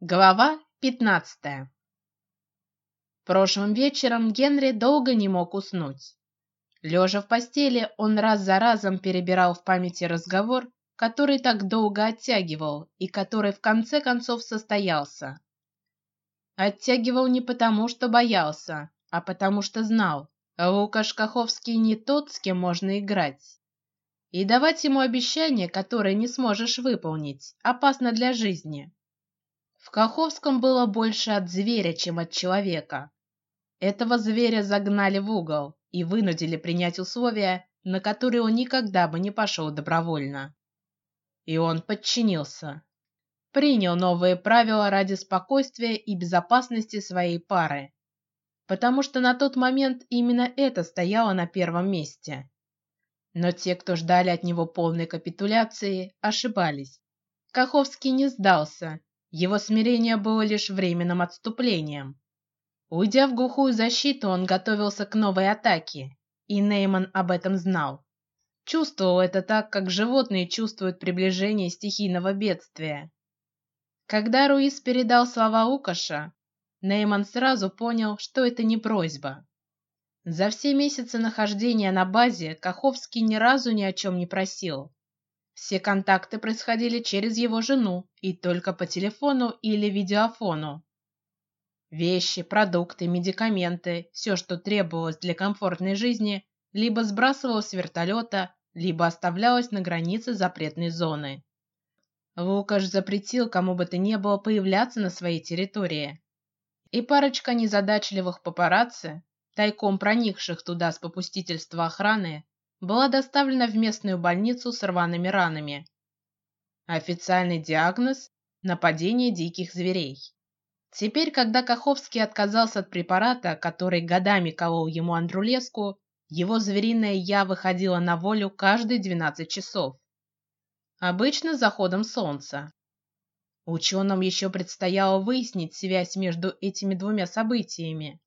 Глава пятнадцатая. Прошлым вечером Генри долго не мог уснуть. Лежа в постели, он раз за разом перебирал в памяти разговор, который так долго оттягивал и который в конце концов состоялся. Оттягивал не потому, что боялся, а потому что знал, Лукаш Каховский не тот, с кем можно играть. И давать ему обещание, которое не сможешь выполнить, опасно для жизни. В Каховском было больше от зверя, чем от человека. Этого зверя загнали в угол и вынудили принять условия, на которые он никогда бы не пошел добровольно. И он подчинился, принял новые правила ради спокойствия и безопасности своей пары, потому что на тот момент именно это стояло на первом месте. Но те, кто ждали от него полной капитуляции, ошибались. Каховский не сдался его смирение было лишь временным отступлением. Уйдя в глухую защиту, он готовился к новой атаке, и Нейман об этом знал. Чувствовал это так, как животные чувствуют приближение стихийного бедствия. Когда Руис передал слова Укаша, Нейман сразу понял, что это не просьба. За все месяцы нахождения на базе Каховский ни разу ни о чем не просил. Все контакты происходили через его жену и только по телефону или видеофону. Вещи, продукты, медикаменты, все, что требовалось для комфортной жизни, либо сбрасывалось с вертолета, либо оставлялось на границе запретной зоны. Лукаш запретил кому бы то ни было появляться на своей территории, и парочка незадачливых папарацци, тайком проникших туда с попустительства охраны, была доставлена в местную больницу с рваными ранами. Официальный диагноз – нападение диких зверей. Теперь, когда Каховский отказался от препарата, который годами колол ему Андрулеску, его звериное я выходило на волю каждые 12 часов. Обычно заходом солнца. Ученым еще предстояло выяснить связь между этими двумя событиями.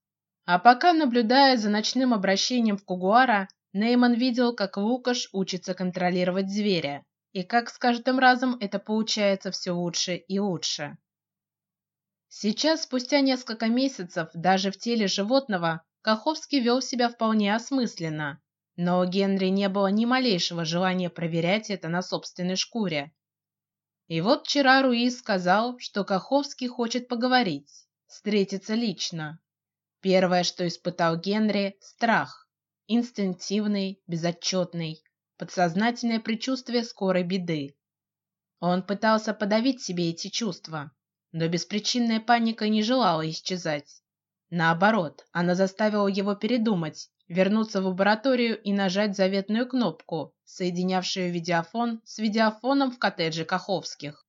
А пока, наблюдая за ночным обращением в Кугуара, Нейман видел, как Лукаш учится контролировать зверя, и как с каждым разом это получается все лучше и лучше. Сейчас, спустя несколько месяцев, даже в теле животного, Каховский вел себя вполне осмысленно, но у Генри не было ни малейшего желания проверять это на собственной шкуре. И вот вчера Руис сказал, что Каховский хочет поговорить, встретиться лично. Первое, что испытал Генри, страх инстинктивный, безотчетный, подсознательное предчувствие скорой беды. Он пытался подавить себе эти чувства, но беспричинная паника не желала исчезать. Наоборот, она заставила его передумать, вернуться в лабораторию и нажать заветную кнопку, соединявшую видеофон с видеофоном в коттедже Каховских.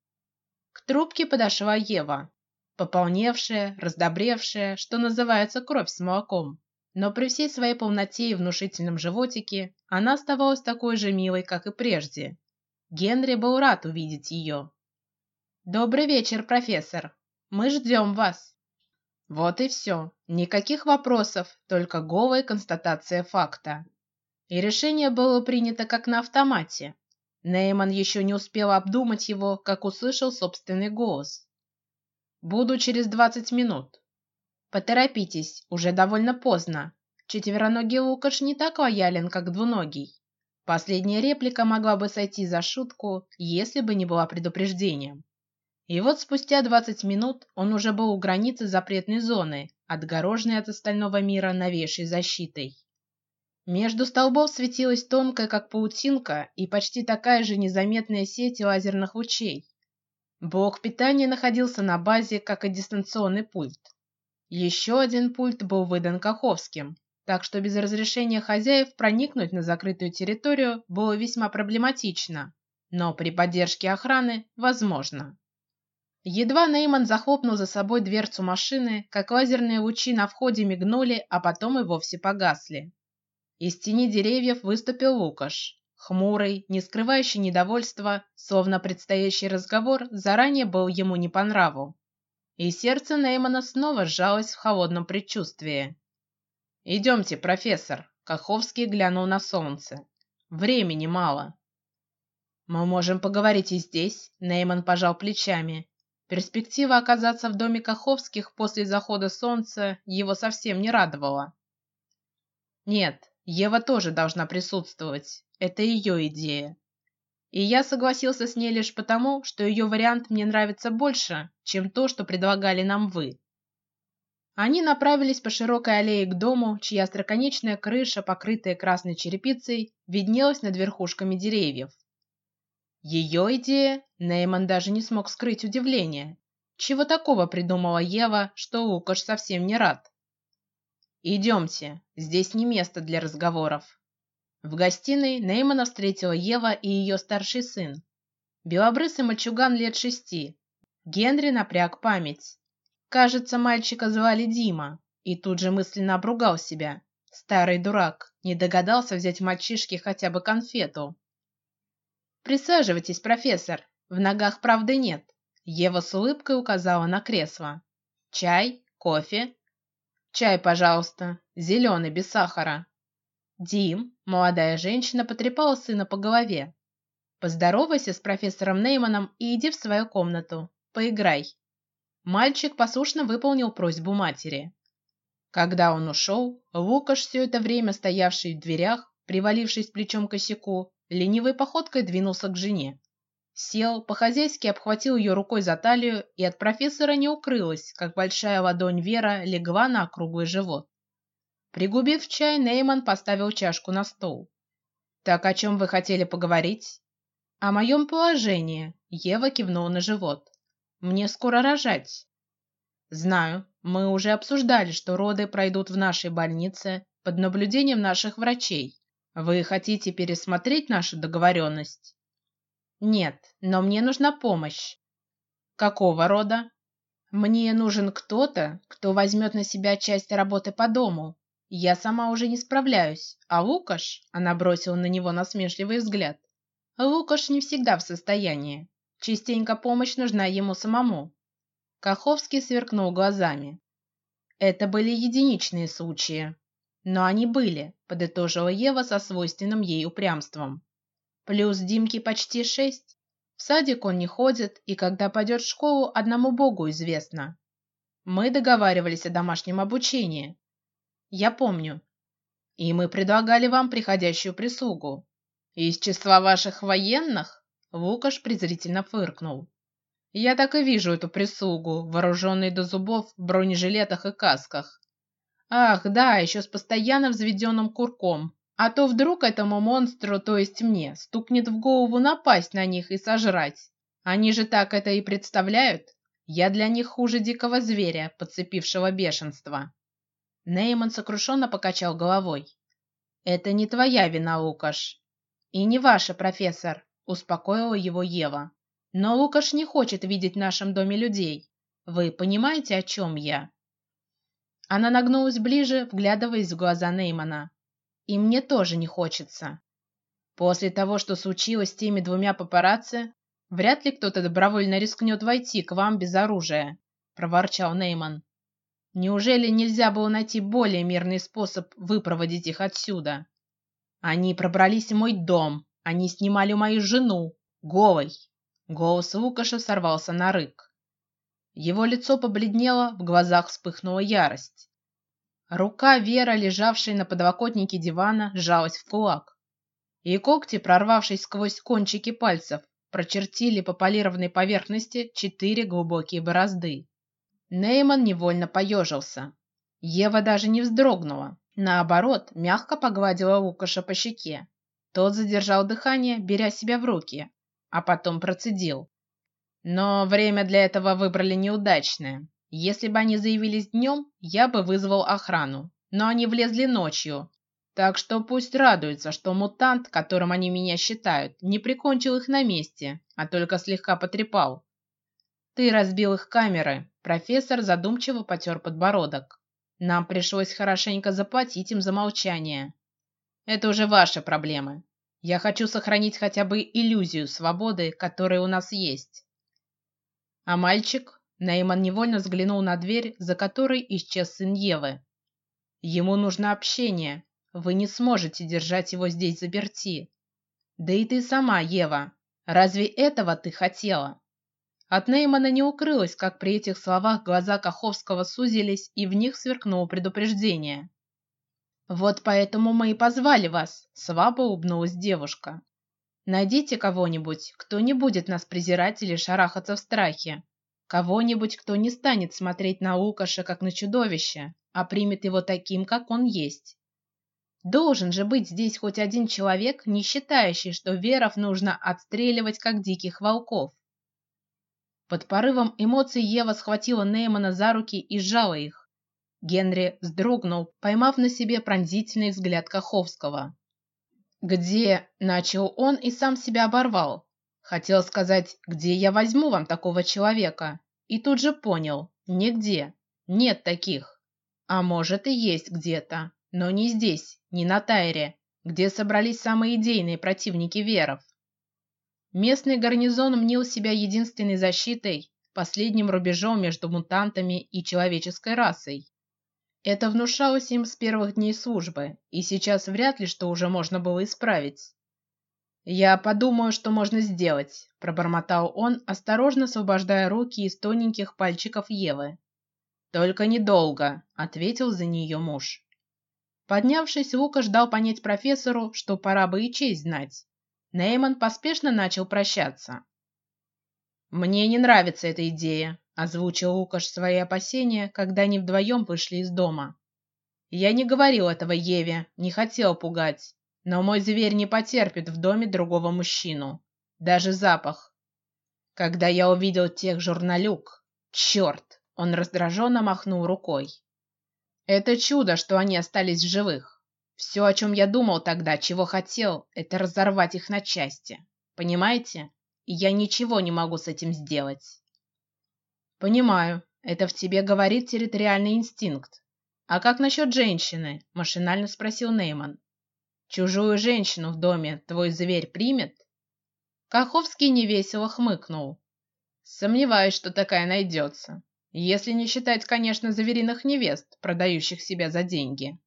К трубке подошла Ева, пополневшая, раздобревшая, что называется, кровь с молоком. Но при всей своей полноте и внушительном животике она оставалась такой же милой, как и прежде. Генри был рад увидеть ее. Добрый вечер, профессор. Мы ждем вас. Вот и все. Никаких вопросов, только голая констатация факта. И решение было принято как на автомате. Нейман еще не успел обдумать его, как услышал собственный голос. Буду через двадцать минут. Поторопитесь, уже довольно поздно. Четвероногий Лукаш не так лоялен, как двуногий. Последняя реплика могла бы сойти за шутку, если бы не была предупреждением. И вот спустя двадцать минут он уже был у границы запретной зоны, отгороженной от остального мира новейшей защитой. Между столбов светилась тонкая, как паутинка, и почти такая же незаметная сеть лазерных лучей. Блок питания находился на базе, как и дистанционный пульт. Еще один пульт был выдан Каховским, так что без разрешения хозяев проникнуть на закрытую территорию было весьма проблематично, но при поддержке охраны возможно. Едва Нейман захлопнул за собой дверцу машины, как лазерные лучи на входе мигнули, а потом и вовсе погасли. Из тени деревьев выступил Лукаш, хмурый, не скрывающий недовольства, словно предстоящий разговор заранее был ему не по нраву и сердце Неймана снова сжалось в холодном предчувствии. Идемте, профессор. Каховский глянул на солнце. Времени мало. Мы можем поговорить и здесь. Нейман пожал плечами. Перспектива оказаться в доме Каховских после захода солнца его совсем не радовала. Нет, Ева тоже должна присутствовать. Это ее идея. И я согласился с ней лишь потому, что ее вариант мне нравится больше, чем то, что предлагали нам вы. Они направились по широкой аллее к дому, чья остроконечная крыша, покрытая красной черепицей, виднелась над верхушками деревьев. Ее идея, Нейман даже не смог скрыть удивление. Чего такого придумала Ева, что Лукаш совсем не рад? Идемте, здесь не место для разговоров. В гостиной Неймана встретила Ева и ее старший сын, белобрысый мальчуган лет шести. Генри напряг память. Кажется, мальчика звали Дима, и тут же мысленно обругал себя. Старый дурак, не догадался взять мальчишке хотя бы конфету. Присаживайтесь, профессор. В ногах правды нет. Ева с улыбкой указала на кресло. Чай, кофе. Чай, пожалуйста, зеленый без сахара. Дим, молодая женщина, потрепала сына по голове. Поздоровайся с профессором Нейманом и иди в свою комнату. Поиграй. Мальчик послушно выполнил просьбу матери. Когда он ушел, Лукаш, все это время стоявший в дверях, привалившись плечом к косяку, ленивой походкой двинулся к жене. Сел, по-хозяйски обхватил ее рукой за талию, и от профессора не укрылась, как большая ладонь Вера легла на округлый живот. Пригубив чай, Нейман поставил чашку на стол. Так о чем вы хотели поговорить? О моем положении. Ева кивнула на живот. Мне скоро рожать. Знаю. Мы уже обсуждали, что роды пройдут в нашей больнице под наблюдением наших врачей. Вы хотите пересмотреть нашу договоренность? Нет, но мне нужна помощь. Какого рода? Мне нужен кто-то, кто возьмет на себя часть работы по дому, я сама уже не справляюсь, а Лукаш, она бросила на него насмешливый взгляд. Лукаш не всегда в состоянии. Частенько помощь нужна ему самому. Каховский сверкнул глазами. Это были единичные случаи, но они были, подытожила Ева со свойственным ей упрямством. Плюс Димке почти шесть. В садик он не ходит, и когда пойдет в школу, одному Богу известно. Мы договаривались о домашнем обучении, я помню. И мы предлагали вам приходящую прислугу. Из числа ваших военных? Лукаш презрительно фыркнул. Я так и вижу эту прислугу, вооруженные до зубов в бронежилетах и касках. Ах, да, еще с постоянно взведенным курком. А то вдруг этому монстру, то есть мне, стукнет в голову напасть на них и сожрать. Они же так это и представляют. Я для них хуже дикого зверя, подцепившего бешенство. Нейман сокрушенно покачал головой. Это не твоя вина, Лукаш, и не ваша, профессор, успокоила его Ева. Но Лукаш не хочет видеть в нашем доме людей. Вы понимаете, о чем я? Она нагнулась ближе, вглядываясь в глаза Неймана. И мне тоже не хочется. После того, что случилось с теми двумя папарацци, вряд ли кто-то добровольно рискнет войти к вам без оружия, проворчал Нейман. Неужели нельзя было найти более мирный способ выпроводить их отсюда? Они пробрались в мой дом, они снимали мою жену, голой. Голос Лукаша сорвался на рык. Его лицо побледнело, в глазах вспыхнула ярость. Рука Вера, лежавшая на подлокотнике дивана, сжалась в кулак, и когти, прорвавшись сквозь кончики пальцев, прочертили по полированной поверхности четыре глубокие борозды. Нейман невольно поежился. Ева даже не вздрогнула, наоборот, мягко погладила Лукаша по щеке. Тот задержал дыхание, беря себя в руки, а потом процедил: "Но время для этого выбрали неудачное. Если бы они заявились днем, я бы вызвал охрану, но они влезли ночью, так что пусть радуются, что мутант, которым они меня считают, не прикончил их на месте, а только слегка потрепал. Ты разбил их камеры, Профессор задумчиво потер подбородок. Нам пришлось хорошенько заплатить им за молчание. Это уже ваши проблемы. Я хочу сохранить хотя бы иллюзию свободы, которая у нас есть. А мальчик? Нейман невольно взглянул на дверь, за которой исчез сын Евы. Ему нужно общение. Вы не сможете держать его здесь заперти. Да и ты сама, Ева. Разве этого ты хотела? От Неймана не укрылось, как при этих словах глаза Каховского сузились, и в них сверкнуло предупреждение. Вот поэтому мы и позвали вас, слабо улыбнулась девушка. Найдите кого-нибудь, кто не будет нас презирать или шарахаться в страхе, кого-нибудь, кто не станет смотреть на Лукаша как на чудовище, а примет его таким, как он есть. Должен же быть здесь хоть один человек, не считающий, что веров нужно отстреливать как диких волков. Под порывом эмоций Ева схватила Неймана за руки и сжала их. Генри вздрогнул, поймав на себе пронзительный взгляд Каховского. Где начал он и сам себя оборвал. Хотел сказать, где я возьму вам такого человека, и тут же понял, нигде, нет таких. А может и есть где-то, но не здесь, не на Тайре, где собрались самые идейные противники веров. Местный гарнизон мнил себя единственной защитой, последним рубежом между мутантами и человеческой расой. Это внушалось им с первых дней службы, и сейчас вряд ли что уже можно было исправить. Я подумаю, что можно сделать, пробормотал он, осторожно освобождая руки из тоненьких пальчиков Евы. Только недолго, ответил за нее муж. Поднявшись, Лука ждал понять профессору, что пора бы и честь знать. Нейман поспешно начал прощаться. Мне не нравится эта идея, озвучил Лукаш свои опасения, когда они вдвоем вышли из дома. Я не говорил этого Еве, не хотел пугать, но мой зверь не потерпит в доме другого мужчину, даже запах. Когда я увидел тех журналюк, черт, он раздраженно махнул рукой. Это чудо, что они остались в живых. Все, о чем я думал тогда, чего хотел, это разорвать их на части. Понимаете? И я ничего не могу с этим сделать. Понимаю. Это в тебе говорит территориальный инстинкт. А как насчет женщины? Машинально спросил Нейман. Чужую женщину в доме твой зверь примет? Каховский невесело хмыкнул. Сомневаюсь, что такая найдется, если не считать, конечно, заверенных невест, продающих себя за деньги.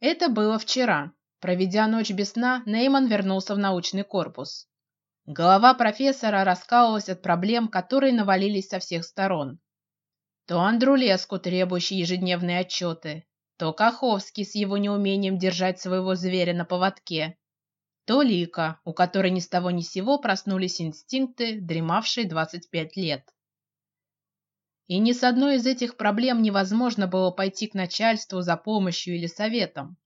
Это было вчера. Проведя ночь без сна, Нейман вернулся в научный корпус. Голова профессора раскалывалась от проблем, которые навалились со всех сторон. То Андрулеску, требующий ежедневные отчеты, то Каховский с его неумением держать своего зверя на поводке, то Лика, у которой ни с того ни сего проснулись инстинкты, дремавшие двадцать пять лет. И ни с одной из этих проблем невозможно было пойти к начальству за помощью или советом.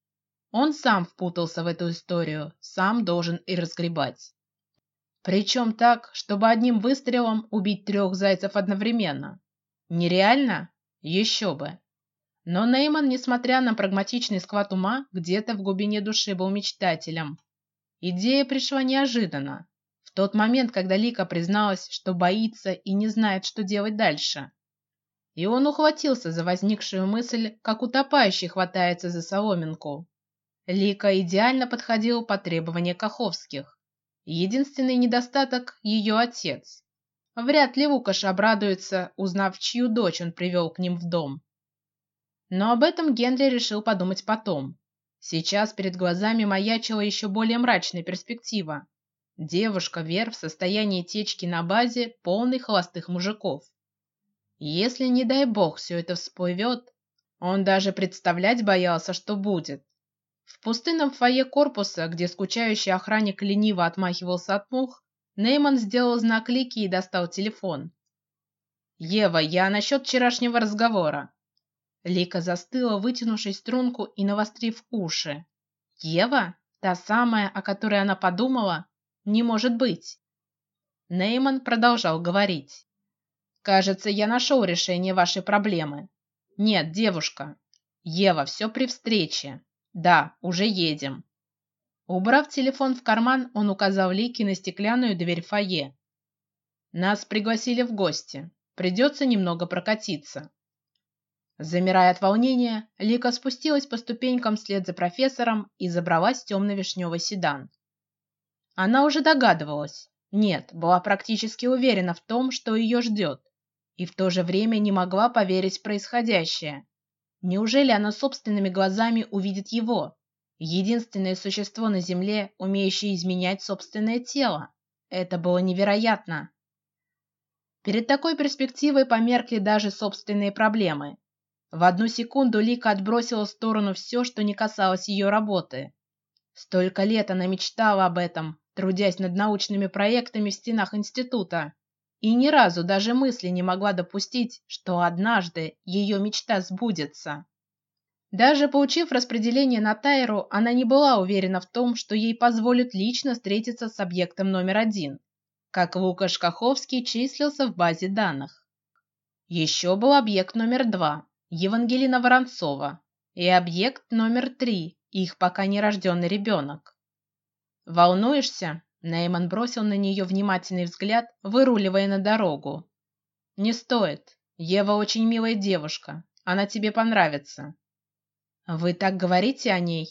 Он сам впутался в эту историю, сам должен и разгребать. Причем так, чтобы одним выстрелом убить трех зайцев одновременно. Нереально? Еще бы. Но Нейман, несмотря на прагматичный склад ума, где-то в глубине души был мечтателем. Идея пришла неожиданно, в тот момент, когда Лика призналась, что боится и не знает, что делать дальше. И он ухватился за возникшую мысль, как утопающий хватается за соломинку. Лика идеально подходил под требования Каховских. Единственный недостаток – ее отец. Вряд ли Лукаш обрадуется, узнав, чью дочь он привел к ним в дом. Но об этом Генри решил подумать потом. Сейчас перед глазами маячила еще более мрачная перспектива. Девушка Вер в состоянии течки на базе, полной холостых мужиков. Если не дай бог все это всплывет, он даже представлять боялся, что будет. В пустынном фойе корпуса, где скучающий охранник лениво отмахивался от мух, Нейман сделал знак Лики и достал телефон. Ева, я насчет вчерашнего разговора. Лика застыла, вытянувшись струнку и навострив уши. Ева, та самая, о которой она подумала, не может быть. Нейман продолжал говорить. Кажется, я нашел решение вашей проблемы. Нет, девушка. Ева, все при встрече. Да, уже едем. Убрав телефон в карман, он указал Лике на стеклянную дверь фойе. Нас пригласили в гости. Придется немного прокатиться. Замирая от волнения, Лика спустилась по ступенькам вслед за профессором и забралась в темно-вишневый седан. Она уже догадывалась, нет, была практически уверена в том, что ее ждет и в то же время не могла поверить происходящее. Неужели она собственными глазами увидит его, единственное существо на земле, умеющее изменять собственное тело? Это было невероятно. Перед такой перспективой померкли даже собственные проблемы. В одну секунду Лика отбросила в сторону все, что не касалось ее работы. Столько лет она мечтала об этом, трудясь над научными проектами в стенах института, и ни разу даже мысли не могла допустить, что однажды ее мечта сбудется. Даже получив распределение на Тайру, она не была уверена в том, что ей позволят лично встретиться с объектом номер один, как Лукаш Каховский числился в базе данных. Еще был объект номер два, Евангелина Воронцова, и объект номер три, их пока не рожденный ребенок. Волнуешься? Нейман бросил на нее внимательный взгляд, выруливая на дорогу. Не стоит. Ева очень милая девушка. Она тебе понравится. Вы так говорите о ней?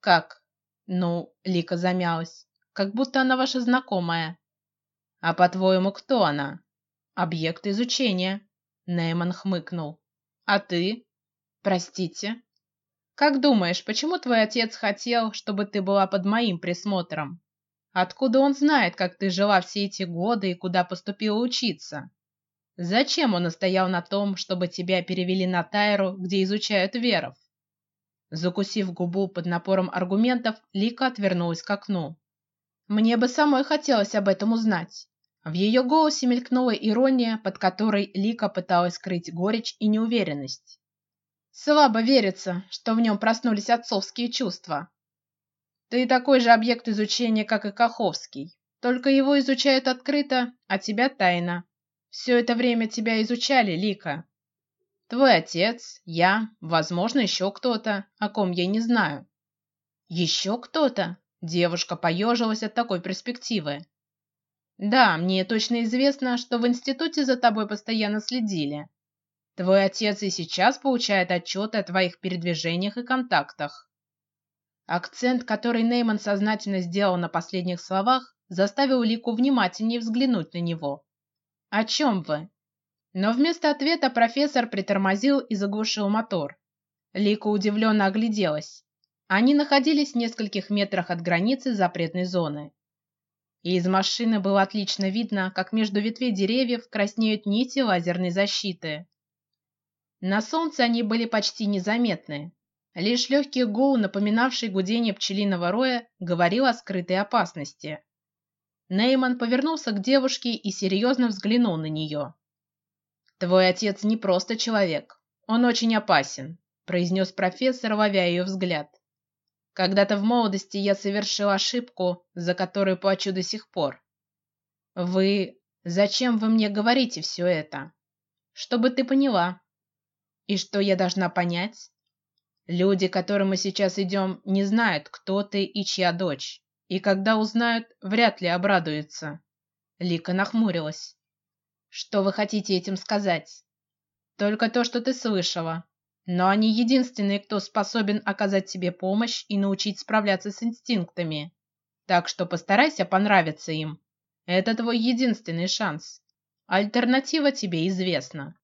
Как? Ну, Лика замялась. Как будто она ваша знакомая. А по-твоему, кто она? Объект изучения. Нейман хмыкнул. А ты? Простите. Как думаешь, почему твой отец хотел, чтобы ты была под моим присмотром? Откуда он знает, как ты жила все эти годы и куда поступила учиться? Зачем он настоял на том, чтобы тебя перевели на Тайру, где изучают веров? Закусив губу под напором аргументов, Лика отвернулась к окну. Мне бы самой хотелось об этом узнать. В ее голосе мелькнула ирония, под которой Лика пыталась скрыть горечь и неуверенность. Слабо верится, что в нем проснулись отцовские чувства. Ты такой же объект изучения, как и Каховский, только его изучают открыто, а тебя тайно. Все это время тебя изучали, Лика. Твой отец, я, возможно, еще кто-то, о ком я не знаю. Еще кто-то? Девушка поежилась от такой перспективы. Да, мне точно известно, что в институте за тобой постоянно следили. Твой отец и сейчас получает отчеты о твоих передвижениях и контактах. Акцент, который Нейман сознательно сделал на последних словах, заставил Лику внимательнее взглянуть на него. О чем вы? Но вместо ответа профессор притормозил и заглушил мотор. Лика удивленно огляделась. Они находились в нескольких метрах от границы запретной зоны. И из машины было отлично видно, как между ветвей деревьев краснеют нити лазерной защиты. На солнце они были почти незаметны. Лишь легкий гул, напоминавший гудение пчелиного роя, говорил о скрытой опасности. Нейман повернулся к девушке и серьезно взглянул на нее. Твой отец не просто человек, он очень опасен, произнес профессор, ловя ее взгляд. Когда-то в молодости я совершил ошибку, за которую плачу до сих пор. Вы, зачем вы мне говорите все это? Чтобы ты поняла, и что я должна понять? Люди, к которым мы сейчас идем, не знают, кто ты и чья дочь, и когда узнают, вряд ли обрадуются. Лика нахмурилась. Что вы хотите этим сказать? Только то, что ты слышала. Но они единственные, кто способен оказать тебе помощь и научить справляться с инстинктами. Так что постарайся понравиться им. Это твой единственный шанс. Альтернатива тебе известна.